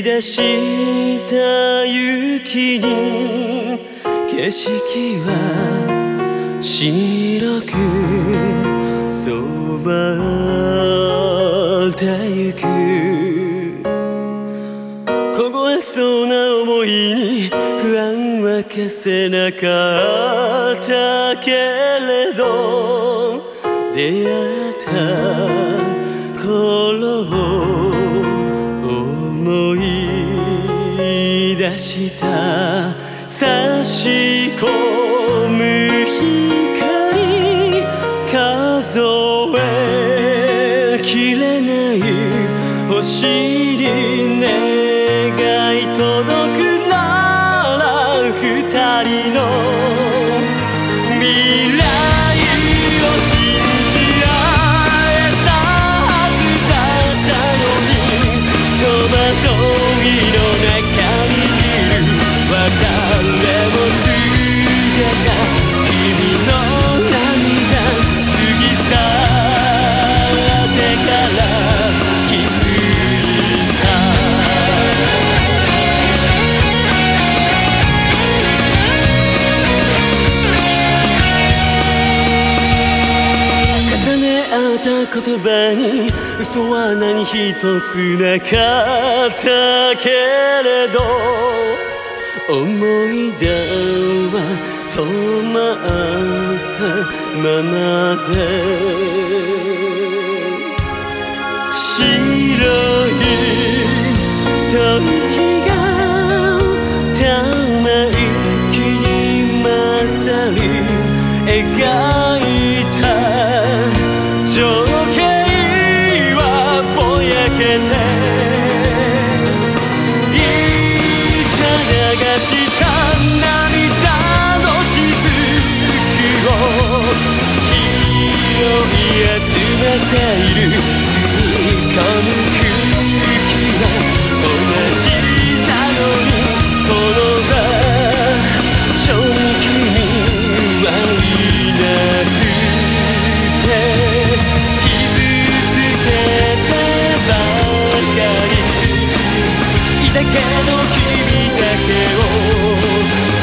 した雪に景色は白く染まってゆく。凍えそうな思いに不安は消せなかったけれど。出会った出した差し込む光数えきれない星に願い届くた言葉に嘘は何一つなかったけれど思い出は止まったままで白いている掴む空気は同じなのにこの場所に君はいなくて傷つけてばかりいたけど君だけを